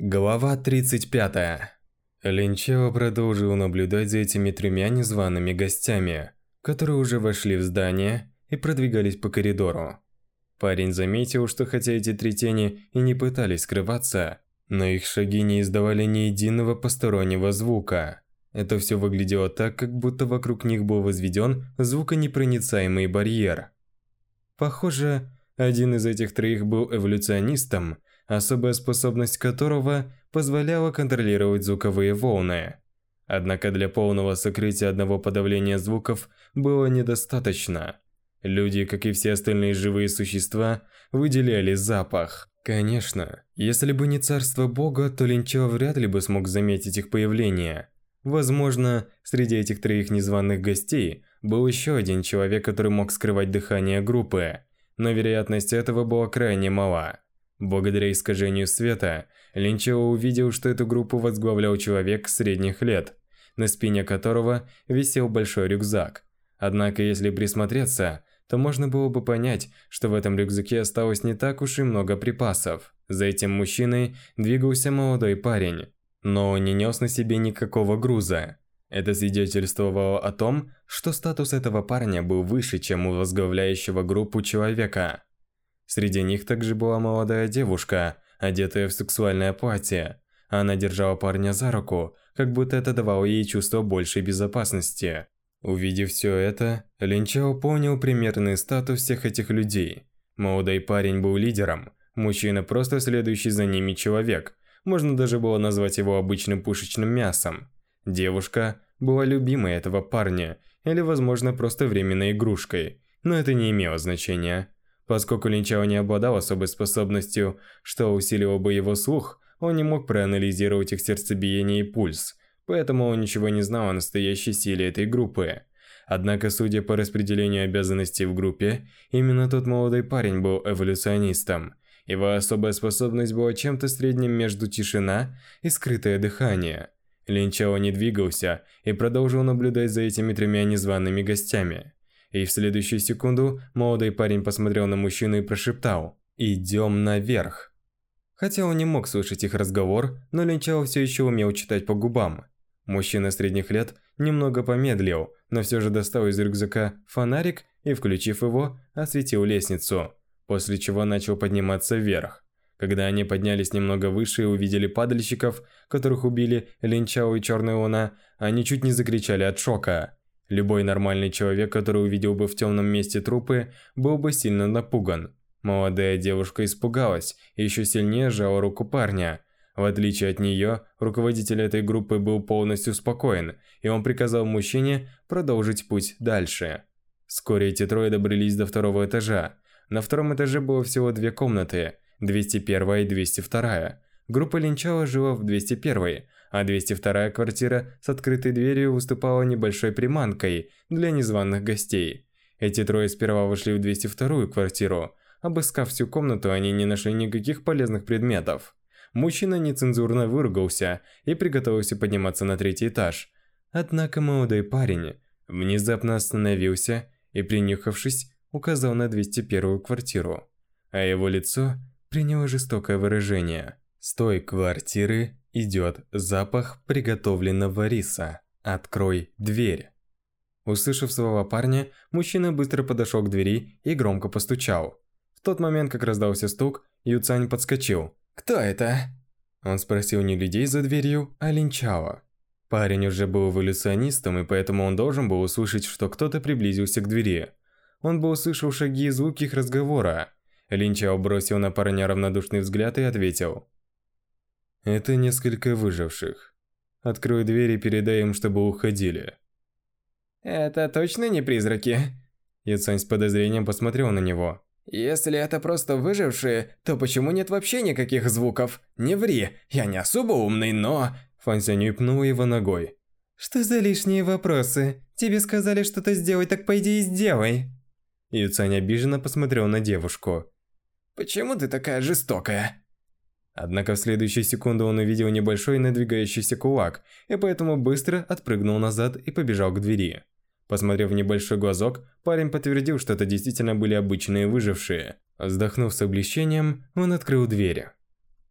Глава 35. Линчева продолжил наблюдать за этими тремя незваными гостями, которые уже вошли в здание и продвигались по коридору. Парень заметил, что хотя эти три тени и не пытались скрываться, но их шаги не издавали ни единого постороннего звука. Это все выглядело так, как будто вокруг них был возведен звуконепроницаемый барьер. Похоже, один из этих троих был эволюционистом – особая способность которого позволяла контролировать звуковые волны. Однако для полного сокрытия одного подавления звуков было недостаточно. Люди, как и все остальные живые существа, выделяли запах. Конечно, если бы не царство бога, то Линчо вряд ли бы смог заметить их появление. Возможно, среди этих троих незваных гостей был еще один человек, который мог скрывать дыхание группы, но вероятность этого была крайне мала. Благодаря искажению света, Линчео увидел, что эту группу возглавлял человек средних лет, на спине которого висел большой рюкзак. Однако, если присмотреться, то можно было бы понять, что в этом рюкзаке осталось не так уж и много припасов. За этим мужчиной двигался молодой парень, но он не нес на себе никакого груза. Это свидетельствовало о том, что статус этого парня был выше, чем у возглавляющего группу человека – Среди них также была молодая девушка, одетая в сексуальное платье. Она держала парня за руку, как будто это давало ей чувство большей безопасности. Увидев все это, Линчао понял примерный статус всех этих людей. Молодой парень был лидером, мужчина просто следующий за ними человек, можно даже было назвать его обычным пушечным мясом. Девушка была любимой этого парня, или, возможно, просто временной игрушкой, но это не имело значения. Поскольку Линчао не обладал особой способностью, что усиливало бы его слух, он не мог проанализировать их сердцебиение и пульс, поэтому он ничего не знал о настоящей силе этой группы. Однако, судя по распределению обязанностей в группе, именно тот молодой парень был эволюционистом. Его особая способность была чем-то средним между тишина и скрытое дыхание. Линчао не двигался и продолжил наблюдать за этими тремя незваными гостями. И в следующую секунду молодой парень посмотрел на мужчину и прошептал «Идем наверх». Хотя он не мог слышать их разговор, но Линчао все еще умел читать по губам. Мужчина средних лет немного помедлил, но все же достал из рюкзака фонарик и, включив его, осветил лестницу, после чего начал подниматься вверх. Когда они поднялись немного выше и увидели падальщиков, которых убили Линчао и Черная Луна, они чуть не закричали от шока. Любой нормальный человек, который увидел бы в темном месте трупы, был бы сильно напуган. Молодая девушка испугалась и еще сильнее сжала руку парня. В отличие от нее, руководитель этой группы был полностью спокоен, и он приказал мужчине продолжить путь дальше. Вскоре эти трое добрались до второго этажа. На втором этаже было всего две комнаты – 201 и 202. Группа Линчала жила в 201, а 202-я квартира с открытой дверью выступала небольшой приманкой для незваных гостей. Эти трое сперва вошли в 202-ю квартиру. Обыскав всю комнату, они не нашли никаких полезных предметов. Мужчина нецензурно выругался и приготовился подниматься на третий этаж. Однако молодой парень внезапно остановился и, принюхавшись, указал на 201-ю квартиру. А его лицо приняло жестокое выражение – с той квартиры идет запах приготовленного риса. Открой дверь. Услышав слова парня, мужчина быстро подошел к двери и громко постучал. В тот момент, как раздался стук, Юцань подскочил. «Кто это?» Он спросил не людей за дверью, а Линчао. Парень уже был эволюционистом, и поэтому он должен был услышать, что кто-то приблизился к двери. Он бы услышал шаги и звуки их разговора. Линчао бросил на парня равнодушный взгляд и ответил. Это несколько выживших. Открой дверь и передай им, чтобы уходили. Это точно не призраки? Яцань с подозрением посмотрел на него. Если это просто выжившие, то почему нет вообще никаких звуков? Не ври, я не особо умный, но... Фан Сянюй пнул его ногой. Что за лишние вопросы? Тебе сказали что-то сделать, так пойди и сделай. Юцань обиженно посмотрел на девушку. Почему ты такая жестокая? Однако в следующую секунду он увидел небольшой надвигающийся кулак, и поэтому быстро отпрыгнул назад и побежал к двери. Посмотрев в небольшой глазок, парень подтвердил, что это действительно были обычные выжившие. Вздохнув с облегчением, он открыл дверь.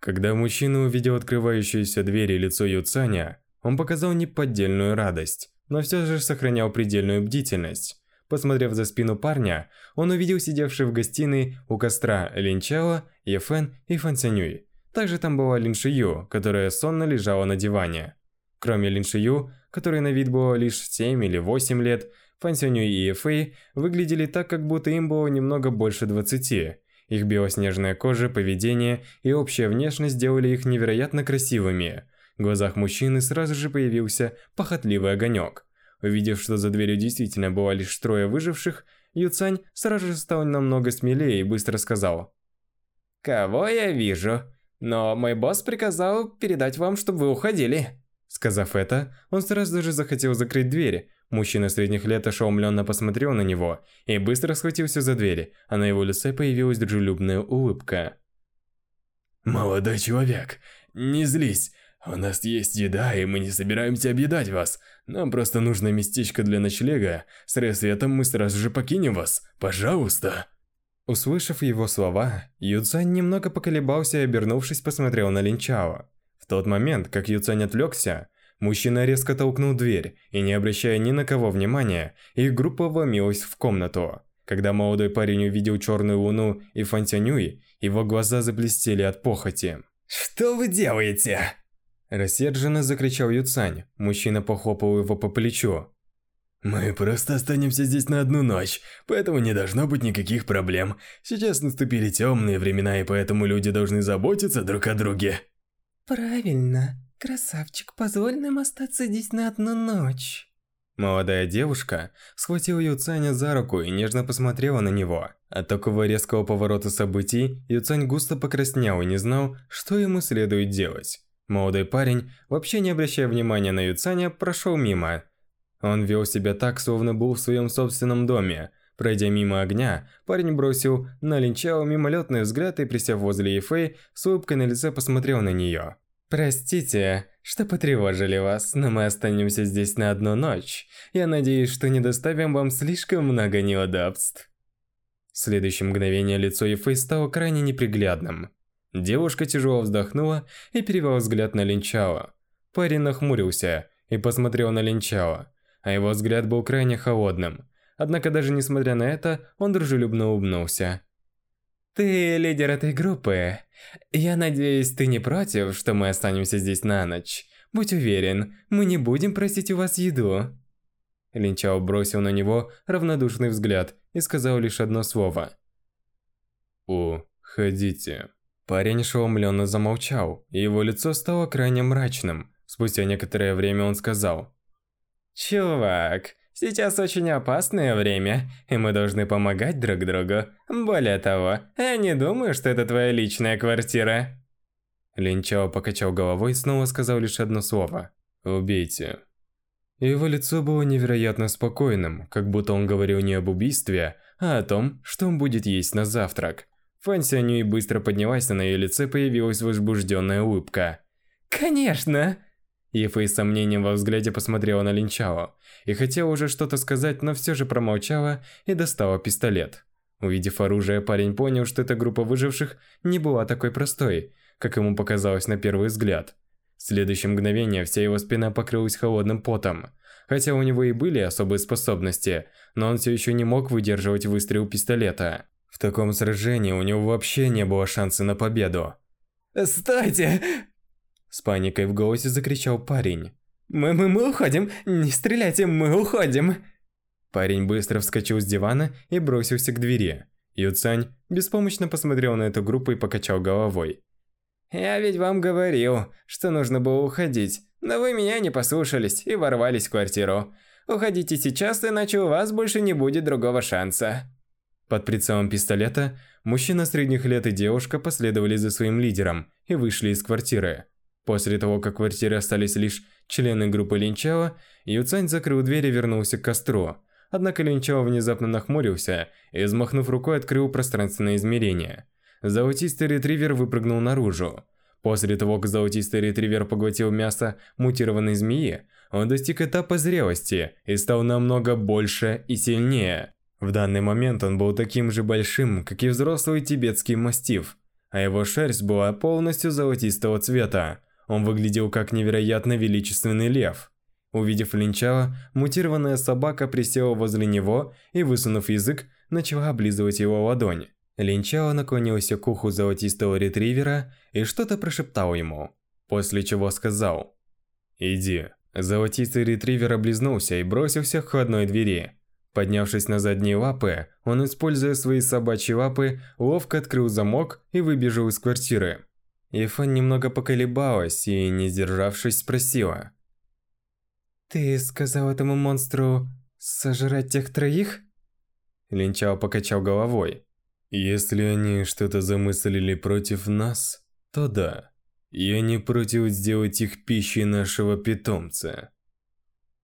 Когда мужчина увидел открывающуюся дверь и лицо Юцаня, он показал неподдельную радость, но все же сохранял предельную бдительность. Посмотрев за спину парня, он увидел сидевших в гостиной у костра Линчала, Ефен и Фансянюй. Также там была Лин Шию, которая сонно лежала на диване. Кроме Лин Шию, которой на вид было лишь 7 или 8 лет, Фан Сюню и Эфэй выглядели так, как будто им было немного больше 20. Их белоснежная кожа, поведение и общая внешность делали их невероятно красивыми. В глазах мужчины сразу же появился похотливый огонек. Увидев, что за дверью действительно было лишь трое выживших, Юцань сразу же стал намного смелее и быстро сказал. «Кого я вижу? Но мой босс приказал передать вам, чтобы вы уходили. Сказав это, он сразу же захотел закрыть дверь. Мужчина средних лет ошеломленно посмотрел на него и быстро схватился за дверь, а на его лице появилась дружелюбная улыбка. «Молодой человек, не злись. У нас есть еда, и мы не собираемся объедать вас. Нам просто нужно местечко для ночлега. С рассветом мы сразу же покинем вас. Пожалуйста!» Услышав его слова, Юцань немного поколебался и, обернувшись, посмотрел на Линчао. В тот момент, как Юцань отвлекся, мужчина резко толкнул дверь и, не обращая ни на кого внимания, их группа вломилась в комнату. Когда молодой парень увидел черную луну и Фантянюй, его глаза заблестели от похоти. «Что вы делаете?» Рассерженно закричал Юцань. Мужчина похлопал его по плечу. «Мы просто останемся здесь на одну ночь, поэтому не должно быть никаких проблем. Сейчас наступили темные времена, и поэтому люди должны заботиться друг о друге». «Правильно. Красавчик, позволь нам остаться здесь на одну ночь». Молодая девушка схватила Юцаня за руку и нежно посмотрела на него. От такого резкого поворота событий Юцань густо покраснел и не знал, что ему следует делать. Молодой парень, вообще не обращая внимания на Юцаня, прошел мимо. Он вел себя так, словно был в своем собственном доме. Пройдя мимо огня, парень бросил на Линчао мимолетный взгляд и, присев возле Ефэй, с улыбкой на лице посмотрел на нее. «Простите, что потревожили вас, но мы останемся здесь на одну ночь. Я надеюсь, что не доставим вам слишком много неудобств». В следующее мгновение лицо Ефэй стало крайне неприглядным. Девушка тяжело вздохнула и перевела взгляд на Линчао. Парень нахмурился и посмотрел на Линчао а его взгляд был крайне холодным. Однако даже несмотря на это, он дружелюбно улыбнулся. «Ты лидер этой группы. Я надеюсь, ты не против, что мы останемся здесь на ночь. Будь уверен, мы не будем просить у вас еду». Линчао бросил на него равнодушный взгляд и сказал лишь одно слово. «Уходите». Парень ошеломленно замолчал, и его лицо стало крайне мрачным. Спустя некоторое время он сказал. Чувак, сейчас очень опасное время, и мы должны помогать друг другу. Более того, я не думаю, что это твоя личная квартира. Линчао покачал головой и снова сказал лишь одно слово. «Убейте». Его лицо было невероятно спокойным, как будто он говорил не об убийстве, а о том, что он будет есть на завтрак. Фан Сянюи быстро поднялась, а на ее лице появилась возбужденная улыбка. «Конечно!» Ифэй с сомнением во взгляде посмотрела на Линчао и хотела уже что-то сказать, но все же промолчала и достала пистолет. Увидев оружие, парень понял, что эта группа выживших не была такой простой, как ему показалось на первый взгляд. В следующее мгновение вся его спина покрылась холодным потом. Хотя у него и были особые способности, но он все еще не мог выдерживать выстрел пистолета. В таком сражении у него вообще не было шанса на победу. «Стойте! С паникой в голосе закричал парень. «Мы, мы, мы уходим! Не стреляйте, мы уходим!» Парень быстро вскочил с дивана и бросился к двери. Юцань беспомощно посмотрел на эту группу и покачал головой. «Я ведь вам говорил, что нужно было уходить, но вы меня не послушались и ворвались в квартиру. Уходите сейчас, иначе у вас больше не будет другого шанса». Под прицелом пистолета мужчина средних лет и девушка последовали за своим лидером и вышли из квартиры. После того, как в квартире остались лишь члены группы Линчао, Юцань закрыл дверь и вернулся к костру. Однако Линчао внезапно нахмурился и, взмахнув рукой, открыл пространственное измерение. Золотистый ретривер выпрыгнул наружу. После того, как золотистый ретривер поглотил мясо мутированной змеи, он достиг этапа зрелости и стал намного больше и сильнее. В данный момент он был таким же большим, как и взрослый тибетский мастиф, а его шерсть была полностью золотистого цвета. Он выглядел как невероятно величественный лев. Увидев Линчала, мутированная собака присела возле него и, высунув язык, начала облизывать его ладони. Линчао наклонился к уху золотистого ретривера и что-то прошептал ему, после чего сказал «Иди». Золотистый ретривер облизнулся и бросился к входной двери. Поднявшись на задние лапы, он, используя свои собачьи лапы, ловко открыл замок и выбежал из квартиры. Ифан немного поколебалась и, не сдержавшись, спросила. «Ты сказал этому монстру сожрать тех троих?» Линчао покачал головой. «Если они что-то замыслили против нас, то да. Я не против сделать их пищей нашего питомца.